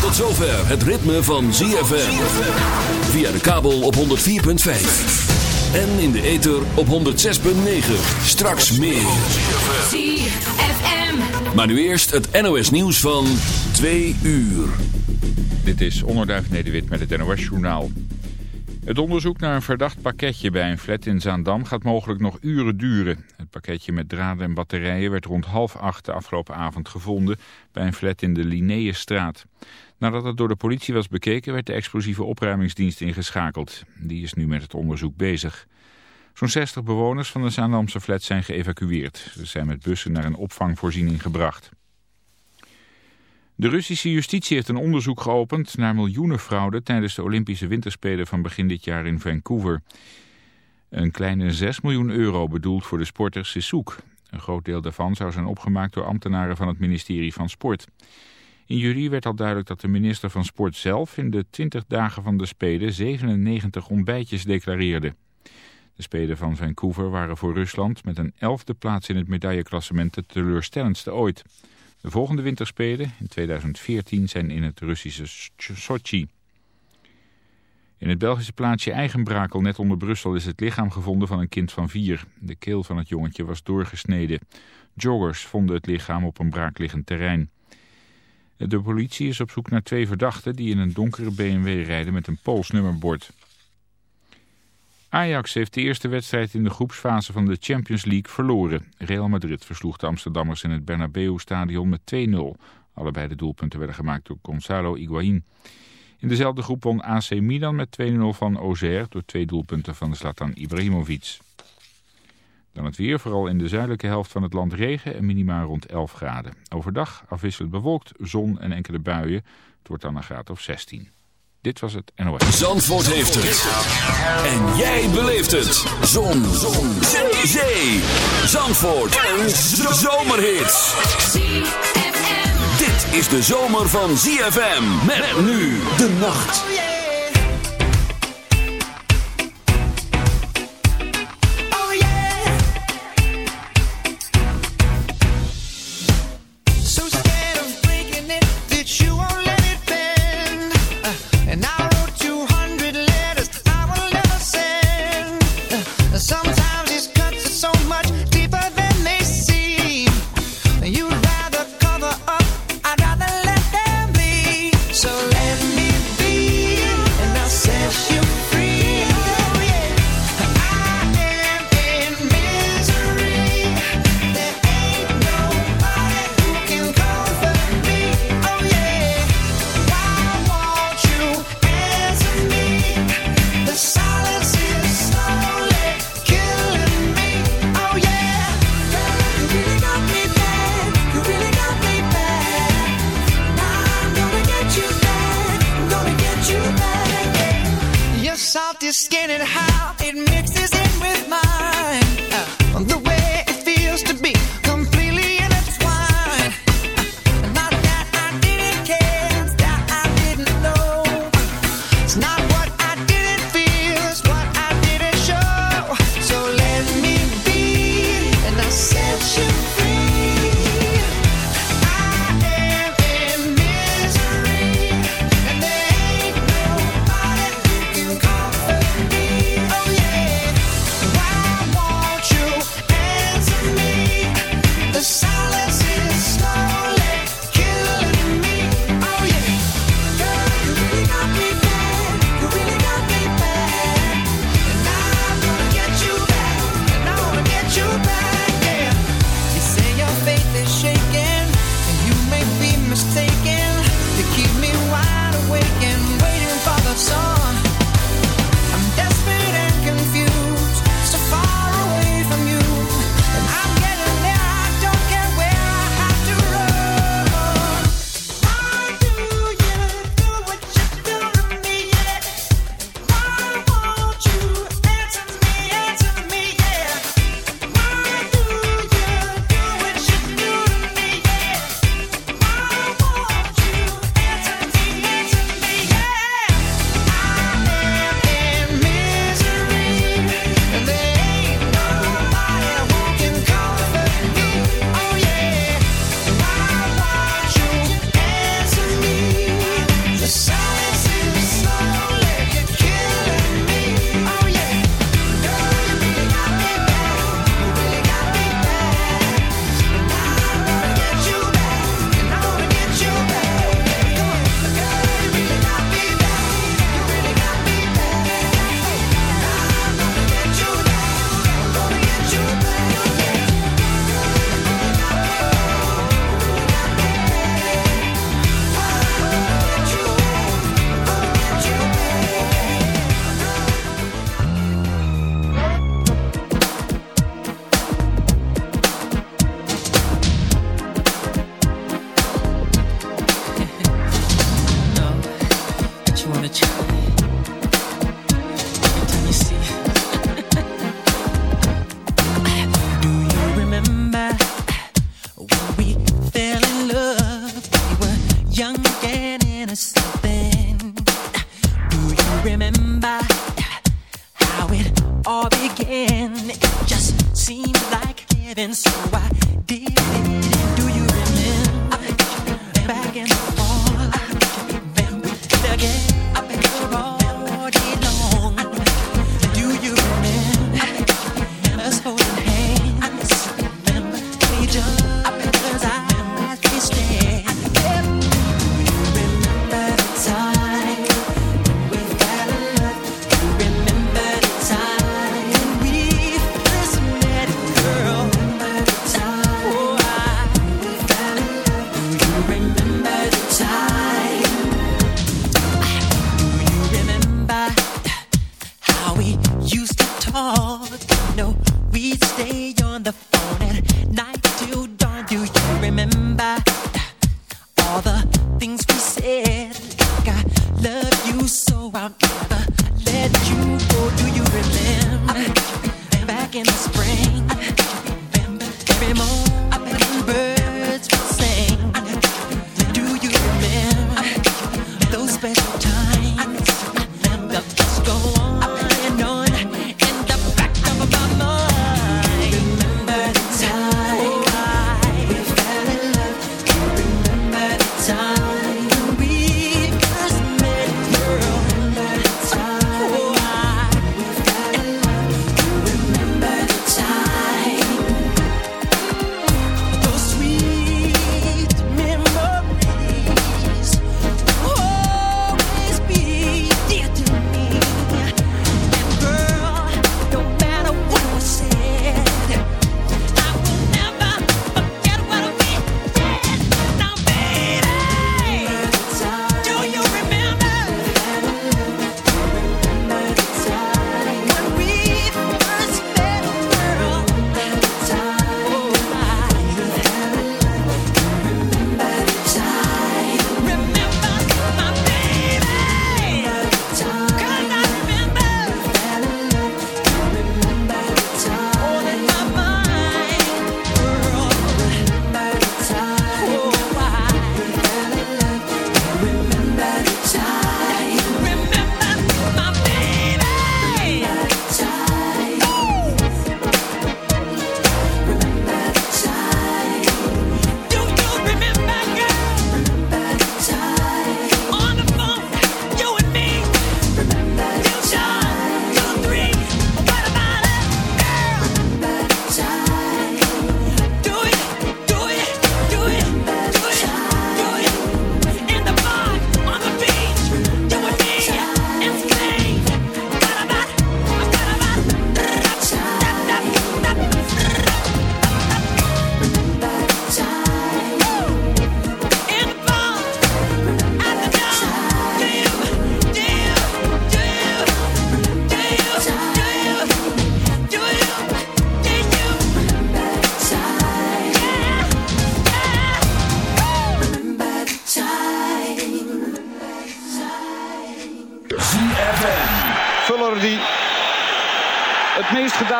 Tot zover het ritme van ZFM. Via de kabel op 104.5. En in de ether op 106.9. Straks meer. ZFM. Maar nu eerst het NOS nieuws van 2 uur. Dit is Onderduif Nederwit met het NOS Journaal. Het onderzoek naar een verdacht pakketje bij een flat in Zaandam gaat mogelijk nog uren duren. Het pakketje met draden en batterijen werd rond half acht de afgelopen avond gevonden bij een flat in de Linnaeusstraat. Nadat het door de politie was bekeken werd de explosieve opruimingsdienst ingeschakeld. Die is nu met het onderzoek bezig. Zo'n 60 bewoners van de Zaandamse flat zijn geëvacueerd. Ze zijn met bussen naar een opvangvoorziening gebracht. De Russische justitie heeft een onderzoek geopend naar miljoenen fraude tijdens de Olympische Winterspelen van begin dit jaar in Vancouver. Een kleine 6 miljoen euro bedoeld voor de sporter Sissouk. Een groot deel daarvan zou zijn opgemaakt door ambtenaren van het ministerie van Sport. In juli werd al duidelijk dat de minister van Sport zelf in de 20 dagen van de Spelen 97 ontbijtjes declareerde. De Spelen van Vancouver waren voor Rusland met een elfde plaats in het medailleklassement de teleurstellendste ooit. De volgende winterspelen in 2014 zijn in het Russische Sochi. In het Belgische plaatsje Eigenbrakel, net onder Brussel, is het lichaam gevonden van een kind van vier. De keel van het jongetje was doorgesneden. Joggers vonden het lichaam op een braakliggend terrein. De politie is op zoek naar twee verdachten die in een donkere BMW rijden met een Pools nummerbord. Ajax heeft de eerste wedstrijd in de groepsfase van de Champions League verloren. Real Madrid versloeg de Amsterdammers in het Bernabeu-stadion met 2-0. Allebei de doelpunten werden gemaakt door Gonzalo Higuaín. In dezelfde groep won AC Milan met 2-0 van Auxerre door twee doelpunten van Zlatan Ibrahimovic. Dan het weer, vooral in de zuidelijke helft van het land regen en minimaal rond 11 graden. Overdag afwisselend bewolkt, zon en enkele buien. Het wordt dan een graad of 16. Dit was het NOS. Zandvoort heeft het. En jij beleeft het. Zon. Zon. Zee. Zandvoort. Een zomerhit. ZFM. Dit is de zomer van ZFM. Met nu de nacht.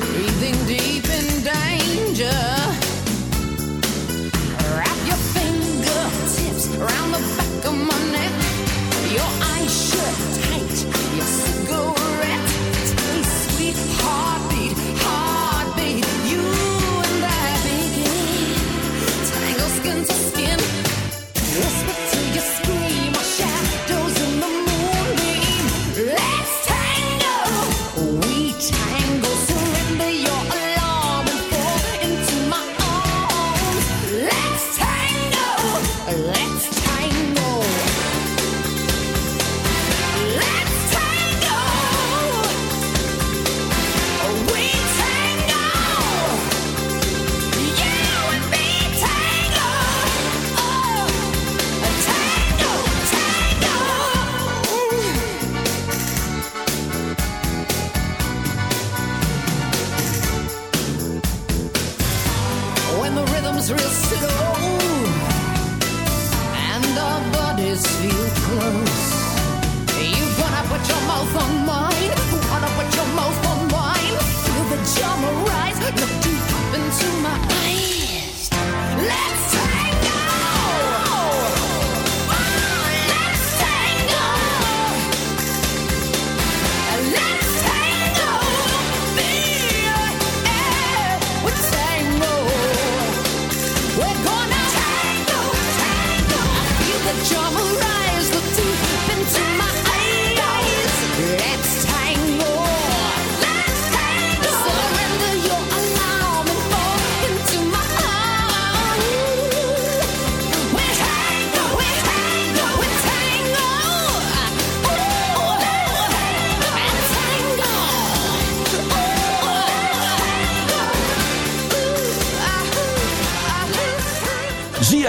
breathing deep in danger.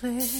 place.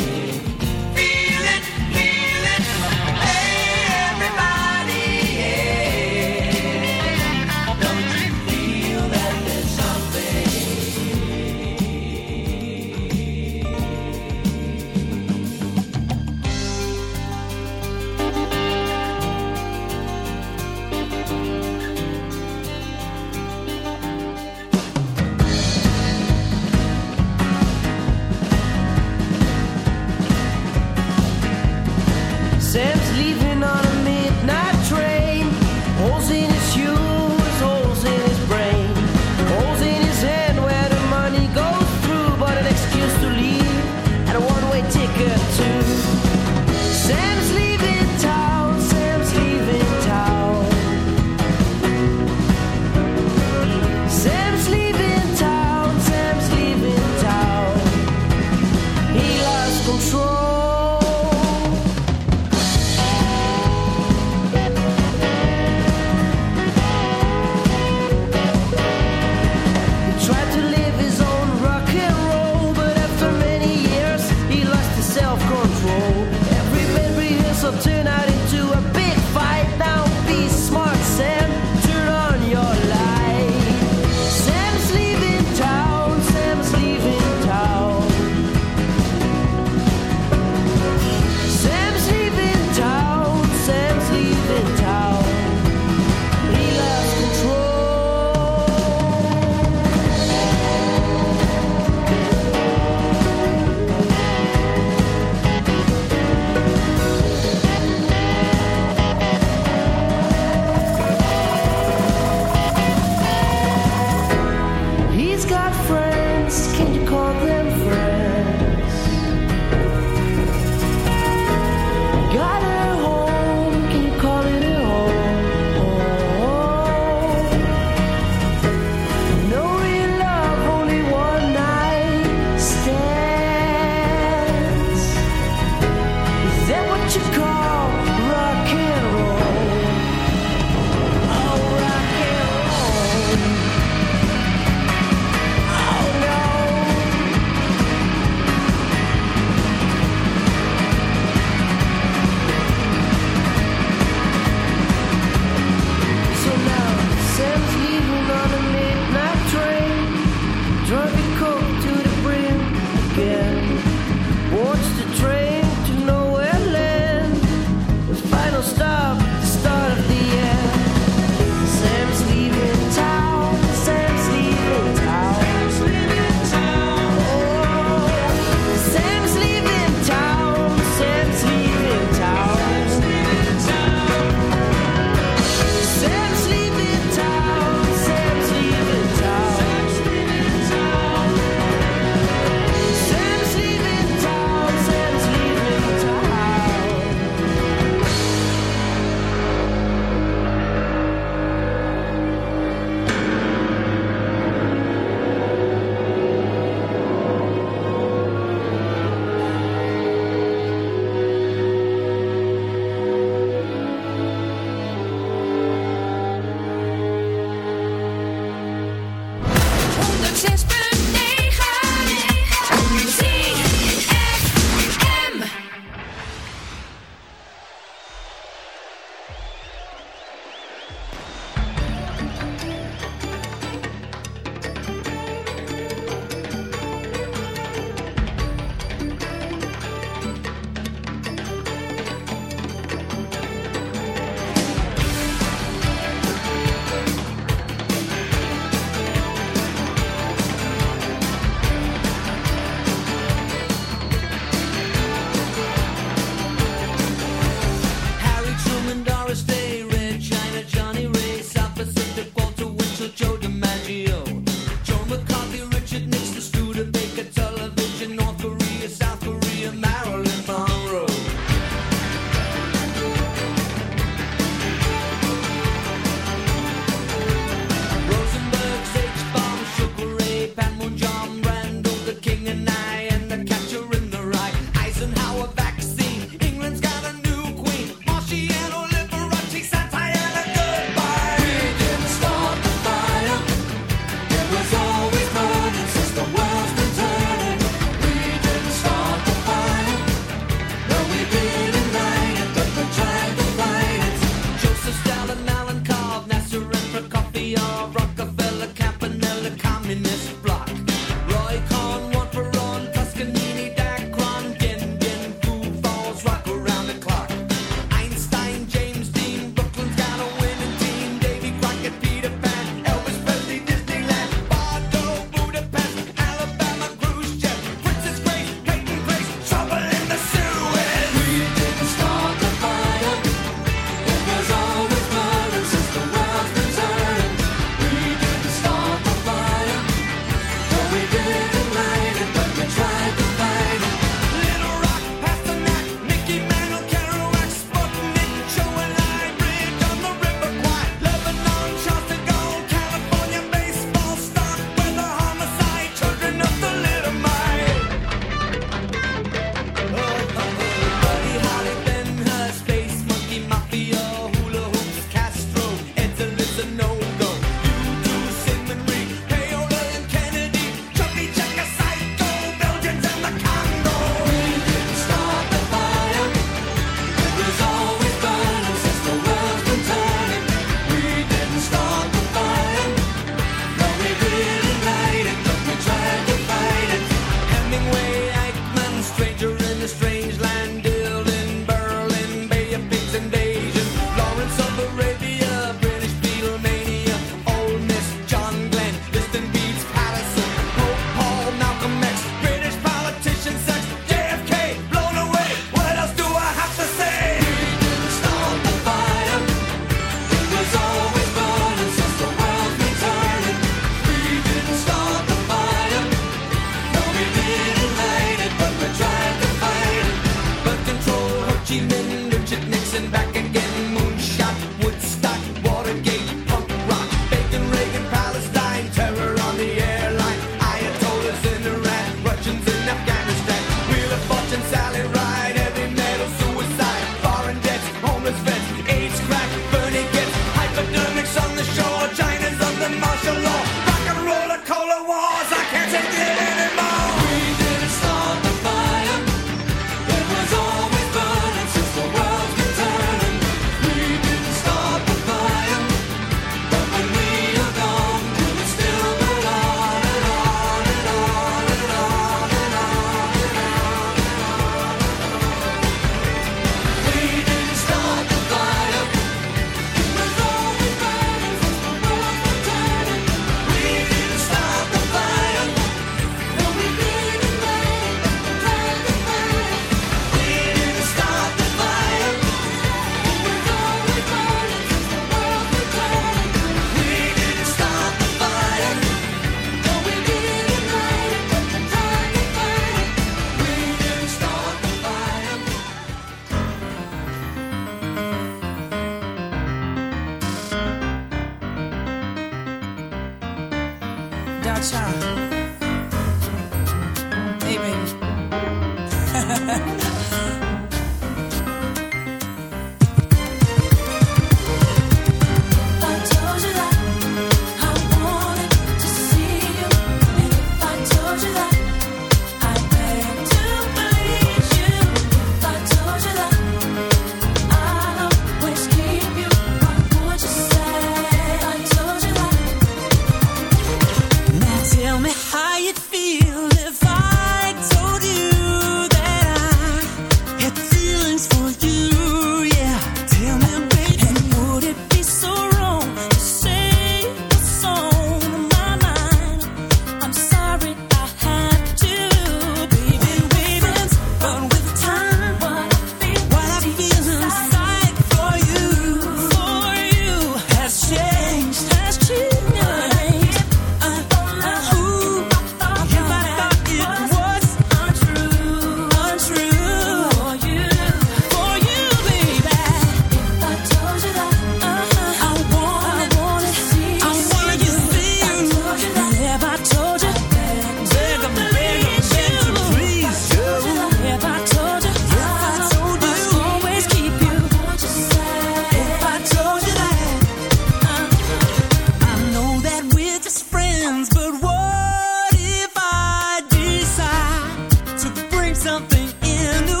New. the